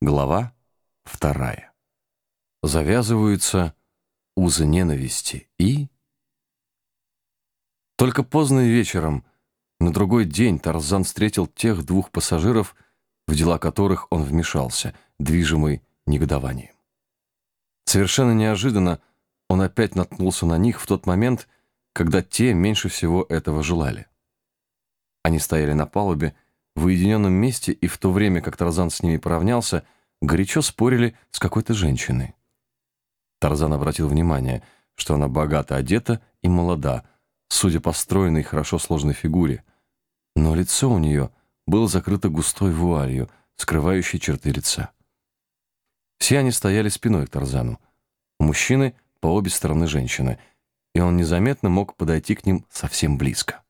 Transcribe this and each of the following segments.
Глава вторая. Завязываются узы ненависти и... Только поздно вечером, на другой день, Тарзан встретил тех двух пассажиров, в дела которых он вмешался, движимый негодованием. Совершенно неожиданно он опять наткнулся на них в тот момент, когда те меньше всего этого желали. Они стояли на палубе, в уединенном месте и в то время, как Тарзан с ними поравнялся, горячо спорили с какой-то женщиной. Тарзан обратил внимание, что она богато одета и молода, судя по стройной и хорошо сложной фигуре, но лицо у нее было закрыто густой вуалью, скрывающей черты лица. Все они стояли спиной к Тарзану. Мужчины по обе стороны женщины, и он незаметно мог подойти к ним совсем близко.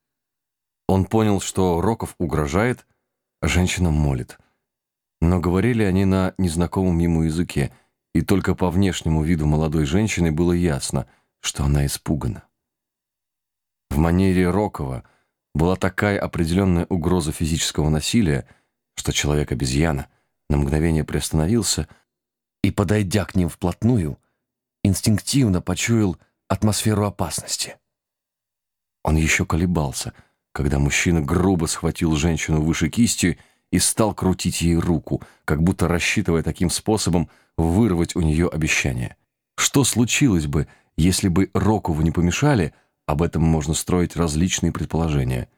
Он понял, что Роков угрожает, Женщина молит. Но говорили они на незнакомом ему языке, и только по внешнему виду молодой женщины было ясно, что она испугана. В манере Рокова была такая определенная угроза физического насилия, что человек-обезьяна на мгновение приостановился и, подойдя к ним вплотную, инстинктивно почуял атмосферу опасности. Он еще колебался — когда мужчина грубо схватил женщину выше кисти и стал крутить ей руку, как будто рассчитывая таким способом вырвать у нее обещание. Что случилось бы, если бы Рокову не помешали, об этом можно строить различные предположения.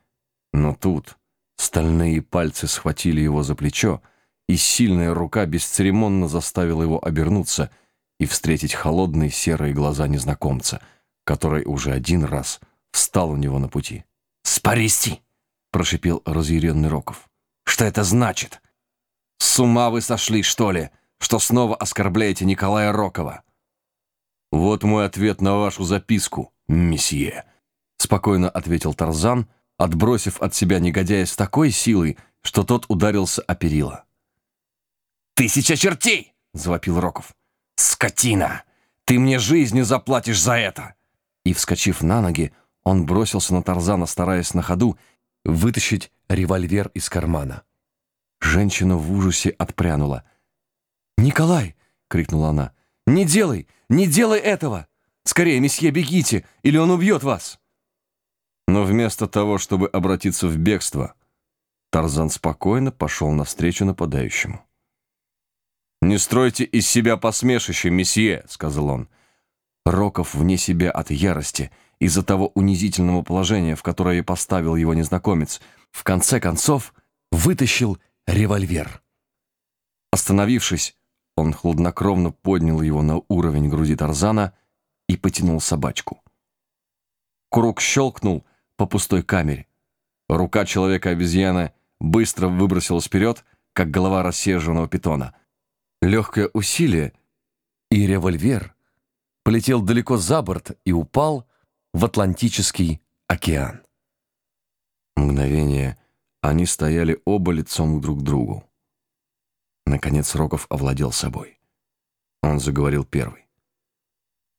Но тут стальные пальцы схватили его за плечо, и сильная рука бесцеремонно заставила его обернуться и встретить холодные серые глаза незнакомца, который уже один раз встал у него на пути. «Спаристи!» — прошипел разъяренный Роков. «Что это значит? С ума вы сошли, что ли, что снова оскорбляете Николая Рокова?» «Вот мой ответ на вашу записку, месье», — спокойно ответил Тарзан, отбросив от себя негодяя с такой силой, что тот ударился о перила. «Тысяча чертей!» — завопил Роков. «Скотина! Ты мне жизнью заплатишь за это!» И, вскочив на ноги, он бросился на Тарзана, стараясь на ходу вытащить револьвер из кармана. Женщина в ужасе отпрянула. «Николай!» — крикнула она. «Не делай! Не делай этого! Скорее, месье, бегите, или он убьет вас!» Но вместо того, чтобы обратиться в бегство, Тарзан спокойно пошел навстречу нападающему. «Не стройте из себя посмешище, месье!» — сказал он. Роков вне себя от ярости — из-за того унизительного положения, в которое поставил его незнакомец, в конце концов вытащил револьвер. Остановившись, он хладнокровно поднял его на уровень груди Тарзана и потянул собачку. Курок щелкнул по пустой камере. Рука человека-обезьяны быстро выбросилась вперед, как голова рассерженного питона. Легкое усилие, и револьвер полетел далеко за борт и упал в Атлантический океан. Мгновение они стояли оба лицом друг к другу. Наконец Роков овладел собой. Он заговорил первый.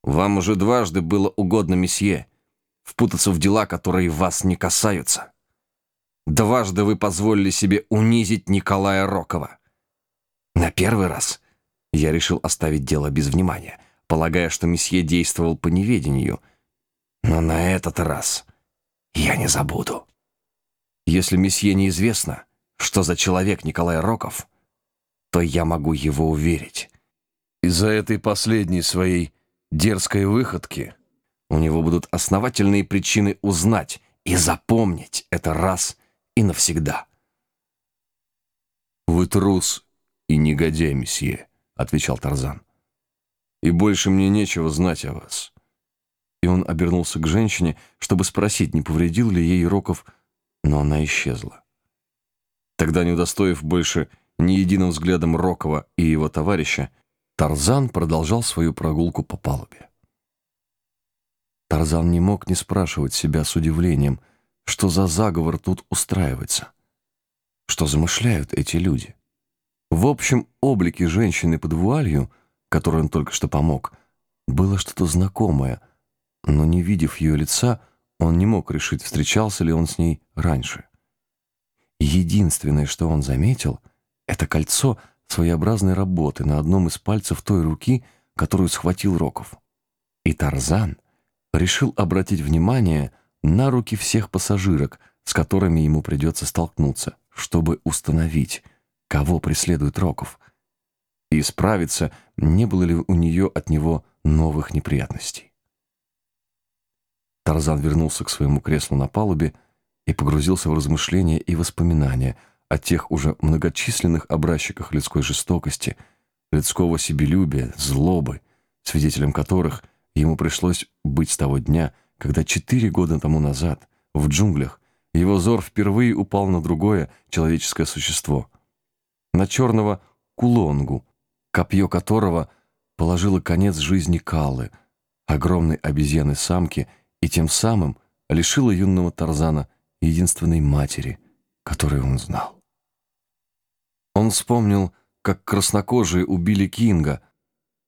«Вам уже дважды было угодно, месье, впутаться в дела, которые вас не касаются. Дважды вы позволили себе унизить Николая Рокова. На первый раз я решил оставить дело без внимания, полагая, что месье действовал по неведению — но на этот раз я не забуду. Если месье неизвестно, что за человек Николай Роков, то я могу его уверить. Из-за этой последней своей дерзкой выходки у него будут основательные причины узнать и запомнить это раз и навсегда. «Вы трус и негодяй, месье», — отвечал Тарзан. «И больше мне нечего знать о вас и он обернулся к женщине, чтобы спросить, не повредил ли ей Роков, но она исчезла. Тогда, не удостоив больше ни единым взглядом Рокова и его товарища, Тарзан продолжал свою прогулку по палубе. Тарзан не мог не спрашивать себя с удивлением, что за заговор тут устраивается, что замышляют эти люди. В общем облике женщины под вуалью, которой он только что помог, было что-то знакомое — но не видев ее лица, он не мог решить, встречался ли он с ней раньше. Единственное, что он заметил, это кольцо своеобразной работы на одном из пальцев той руки, которую схватил Роков. И Тарзан решил обратить внимание на руки всех пассажирок, с которыми ему придется столкнуться, чтобы установить, кого преследует Роков, и справиться, не было ли у нее от него новых неприятностей. Тарзан вернулся к своему креслу на палубе и погрузился в размышления и воспоминания о тех уже многочисленных образчиках людской жестокости, людского себелюбия, злобы, свидетелем которых ему пришлось быть с того дня, когда четыре года тому назад в джунглях его взор впервые упал на другое человеческое существо, на черного кулонгу, копье которого положило конец жизни Калы, огромной обезьяны-самки и тем самым лишила юного Тарзана единственной матери, которую он знал. Он вспомнил, как краснокожие убили Кинга,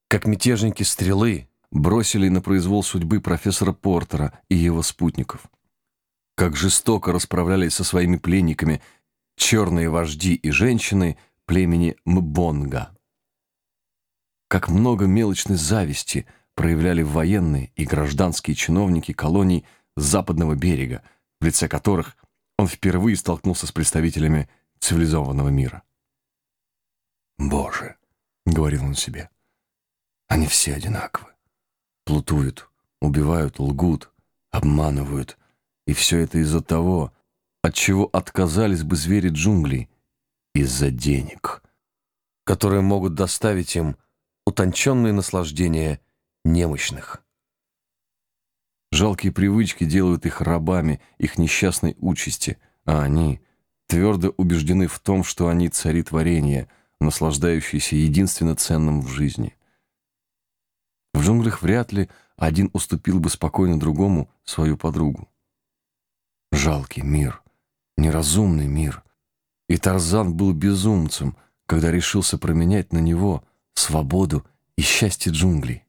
как мятежники стрелы бросили на произвол судьбы профессора Портера и его спутников, как жестоко расправлялись со своими пленниками черные вожди и женщины племени Мбонга, как много мелочной зависти – проявляли военные и гражданские чиновники колоний западного берега, в лице которых он впервые столкнулся с представителями цивилизованного мира. «Боже!» — говорил он себе. «Они все одинаковы. Плутуют, убивают, лгут, обманывают. И все это из-за того, от чего отказались бы звери джунглей, из-за денег, которые могут доставить им утонченные наслаждения немощных. Жалкие привычки делают их рабами их несчастной участи, а они твердо убеждены в том, что они цари творения, наслаждающиеся единственно ценным в жизни. В джунглях вряд ли один уступил бы спокойно другому свою подругу. Жалкий мир, неразумный мир. И Тарзан был безумцем, когда решился променять на него свободу и счастье джунглей.